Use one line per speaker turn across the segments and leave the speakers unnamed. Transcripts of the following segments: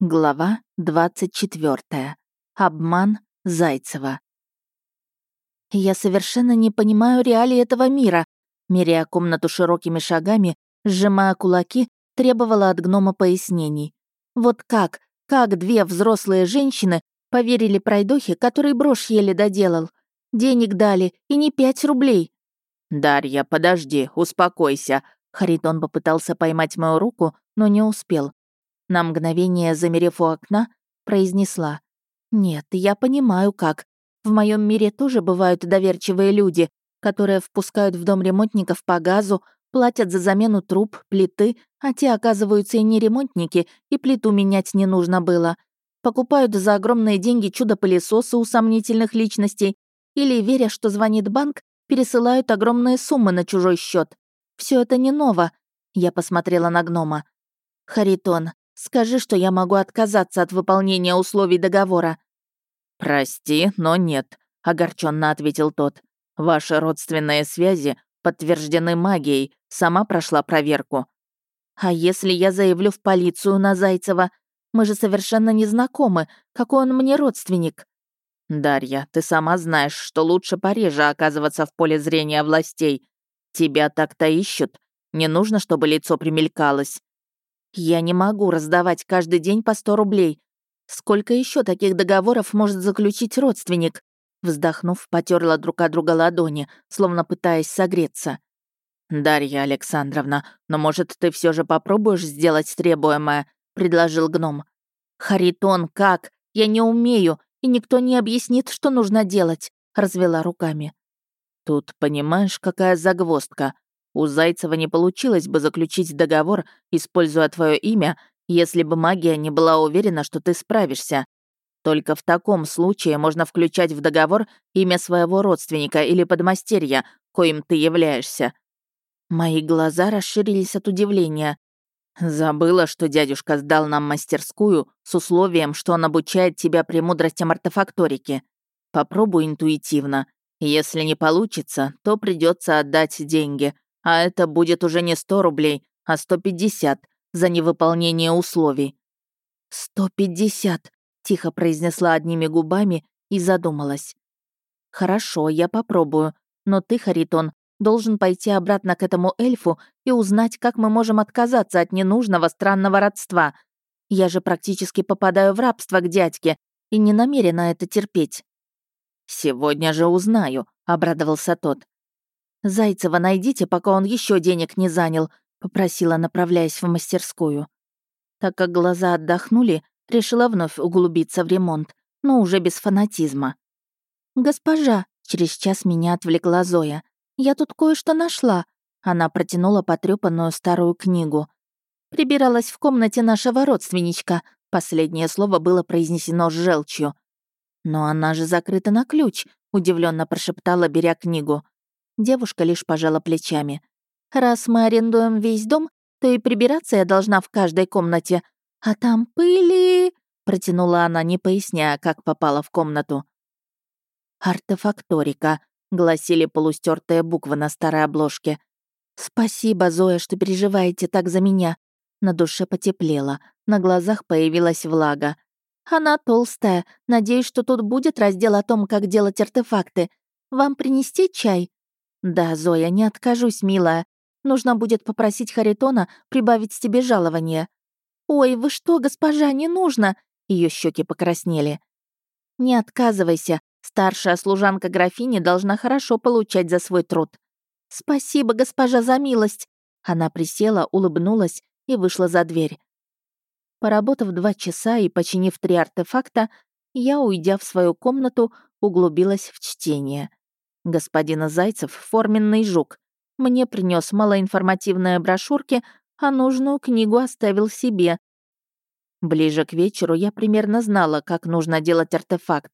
Глава 24. Обман Зайцева. Я совершенно не понимаю реалии этого мира. Меряя комнату широкими шагами, сжимая кулаки, требовала от гнома пояснений. Вот как, как две взрослые женщины поверили пройдохе, который брошь еле доделал? Денег дали, и не пять рублей.
«Дарья, подожди, успокойся», Харитон попытался поймать мою руку, но не успел. На мгновение, замерев у окна, произнесла. «Нет, я понимаю, как. В моем мире тоже бывают доверчивые люди, которые впускают в дом ремонтников по газу, платят за замену труб, плиты, а те, оказываются, и не ремонтники, и плиту менять не нужно было. Покупают за огромные деньги чудо-пылесосы у сомнительных личностей или, веря, что звонит банк, пересылают огромные суммы на чужой счет. Все это не ново. Я посмотрела на гнома. Харитон, Скажи, что я могу отказаться от выполнения условий договора». «Прости, но нет», — огорченно ответил тот. «Ваши родственные связи подтверждены магией, сама прошла проверку».
«А если я заявлю в полицию на Зайцева? Мы же совершенно не знакомы. Какой он мне родственник?»
«Дарья, ты сама знаешь, что лучше пореже оказываться в поле зрения властей. Тебя так-то ищут. Не нужно, чтобы лицо примелькалось.
Я не могу раздавать каждый день по 100 рублей. Сколько еще таких договоров может заключить родственник? Вздохнув, потерла друг от друга ладони, словно пытаясь согреться.
«Дарья Александровна, но, может, ты все же попробуешь сделать требуемое?» — предложил гном.
«Харитон, как? Я не умею, и никто не объяснит, что нужно делать», — развела руками.
«Тут понимаешь, какая загвоздка. У Зайцева не получилось бы заключить договор, используя твое имя, если бы магия не была уверена, что ты справишься. Только в таком случае можно включать в договор имя своего родственника или подмастерья, коим ты являешься.
Мои глаза расширились от удивления.
Забыла, что дядюшка сдал нам мастерскую с условием, что он обучает тебя премудростям артефакторики. Попробуй интуитивно. Если не получится, то придется отдать деньги, а это будет уже не 100 рублей, а 150 за невыполнение условий.
«150», — тихо произнесла одними губами и задумалась. «Хорошо, я попробую, но ты, Харитон, должен пойти обратно к этому эльфу и узнать, как мы можем отказаться от ненужного странного родства. Я же практически попадаю в рабство к дядьке и не намерена это терпеть».
«Сегодня же узнаю», — обрадовался тот.
«Зайцева найдите, пока он еще денег не занял», — попросила, направляясь в мастерскую. Так как глаза отдохнули, решила вновь углубиться в ремонт, но уже без фанатизма. «Госпожа», — через час меня отвлекла Зоя, — «я тут кое-что нашла». Она протянула потрёпанную старую книгу. «Прибиралась в комнате нашего родственничка», — последнее слово было произнесено с желчью. «Но она же закрыта на ключ», — удивленно прошептала, беря книгу. Девушка лишь пожала плечами. «Раз мы арендуем весь дом, то и прибираться я должна в каждой комнате. А там пыли...» Протянула она, не поясняя, как попала в комнату. «Артефакторика», — гласили полустертые буквы на старой обложке. «Спасибо, Зоя, что переживаете так за меня». На душе потеплело, на глазах появилась влага. «Она толстая. Надеюсь, что тут будет раздел о том, как делать артефакты. Вам принести чай?» «Да, Зоя, не откажусь, милая. Нужно будет попросить Харитона прибавить тебе жалование». «Ой, вы что, госпожа, не нужно!» Ее щеки покраснели. «Не отказывайся. Старшая служанка графини должна хорошо получать за свой труд». «Спасибо, госпожа, за милость!» Она присела, улыбнулась и вышла за дверь. Поработав два часа и починив три артефакта, я, уйдя в свою комнату, углубилась в чтение. Господин Зайцев — форменный жук. Мне принес малоинформативные брошюрки, а нужную книгу оставил себе. Ближе к вечеру я примерно знала, как нужно делать артефакт.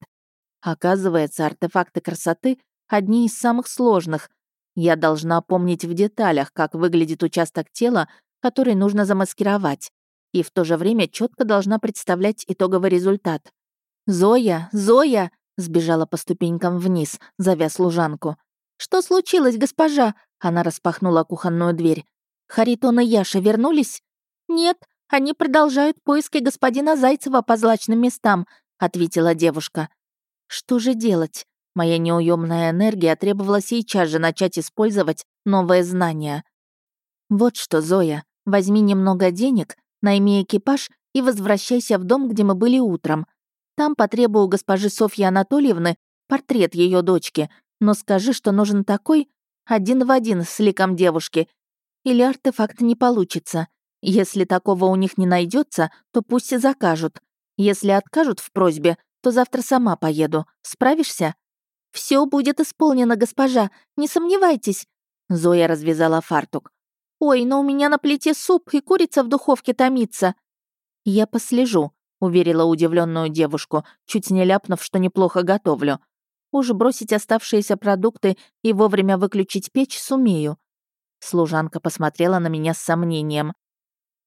Оказывается, артефакты красоты — одни из самых сложных. Я должна помнить в деталях, как выглядит участок тела, который нужно замаскировать, и в то же время четко должна представлять итоговый результат. «Зоя! Зоя!» Сбежала по ступенькам вниз, зовя служанку. «Что случилось, госпожа?» Она распахнула кухонную дверь. «Харитон и Яша вернулись?» «Нет, Они продолжают поиски господина Зайцева по злачным местам», — ответила девушка. «Что же делать?» Моя неуемная энергия требовала сейчас же начать использовать новые знания. «Вот что, Зоя, возьми немного денег, найми экипаж и возвращайся в дом, где мы были утром. Там потребую госпожи Софьи Анатольевны портрет ее дочки, но скажи, что нужен такой, один в один с ликом девушки, или артефакт не получится. Если такого у них не найдется, то пусть и закажут. Если откажут в просьбе, то завтра сама поеду. Справишься? Все будет исполнено, госпожа, не сомневайтесь. Зоя развязала фартук. Ой, но у меня на плите суп и курица в духовке томится. Я послежу, уверила удивленную девушку, чуть не ляпнув, что неплохо готовлю. Уж бросить оставшиеся продукты и вовремя выключить печь сумею. Служанка посмотрела на меня с сомнением.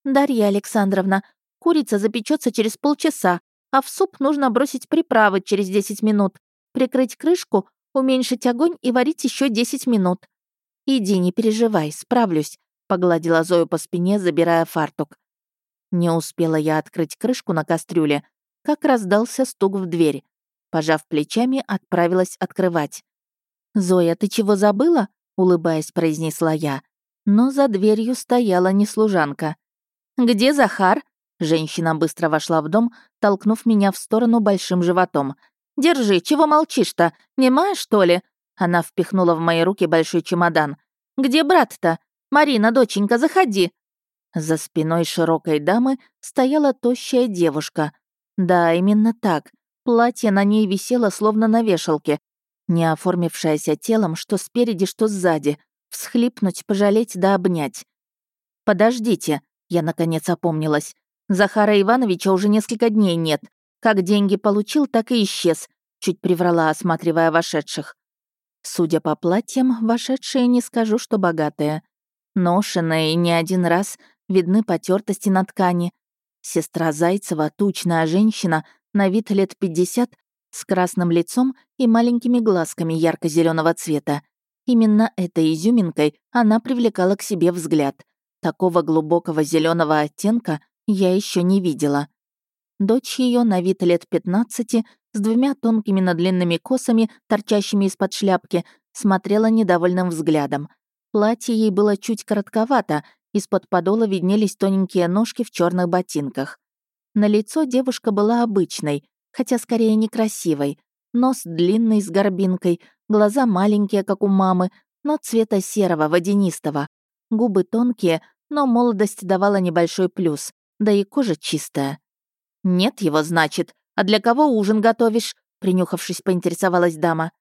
«Дарья Александровна, курица запечется через полчаса, а в суп нужно бросить приправы через 10 минут, прикрыть крышку, уменьшить огонь и варить еще 10 минут. Иди, не переживай, справлюсь», — погладила Зою по спине, забирая фартук. Не успела я открыть крышку на кастрюле, как раздался стук в дверь. Пожав плечами, отправилась открывать. «Зоя, ты чего забыла?» — улыбаясь, произнесла я. Но за дверью стояла не служанка. «Где Захар?» Женщина быстро вошла в дом, толкнув меня в сторону большим животом. «Держи, чего молчишь-то? Немая, что ли?» Она впихнула в мои руки большой чемодан. «Где брат-то? Марина, доченька, заходи!» За спиной широкой дамы стояла тощая девушка. Да, именно так. Платье на ней висело словно на вешалке, не оформившееся телом, что спереди, что сзади. Всхлипнуть, пожалеть да обнять. «Подождите», — я наконец опомнилась. «Захара Ивановича уже несколько дней нет. Как деньги получил, так и исчез», — чуть приврала, осматривая вошедших. Судя по платьям, вошедшие не скажу, что богатые. Ношенные не один раз видны потертости на ткани. Сестра Зайцева, тучная женщина, на вид лет 50, с красным лицом и маленькими глазками ярко зеленого цвета. Именно этой изюминкой она привлекала к себе взгляд. Такого глубокого зеленого оттенка я еще не видела. Дочь ее на вид лет 15 с двумя тонкими надлинными косами, торчащими из-под шляпки, смотрела недовольным взглядом. Платье ей было чуть коротковато, из-под подола виднелись тоненькие ножки в черных ботинках. На лицо девушка была обычной, хотя скорее некрасивой. Нос длинный с горбинкой, глаза маленькие, как у мамы, но цвета серого, водянистого. Губы тонкие, но молодость давала небольшой плюс, да и кожа чистая. «Нет его, значит. А для кого ужин готовишь?» Принюхавшись, поинтересовалась дама.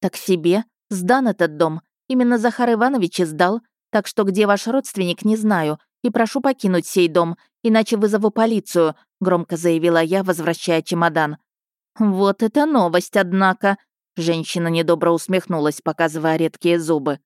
«Так себе. Сдан этот дом. Именно Захар Иванович и сдал. Так что где ваш родственник, не знаю и прошу покинуть сей дом, иначе вызову полицию», — громко заявила я, возвращая чемодан. «Вот это новость, однако!» Женщина недобро усмехнулась, показывая редкие зубы.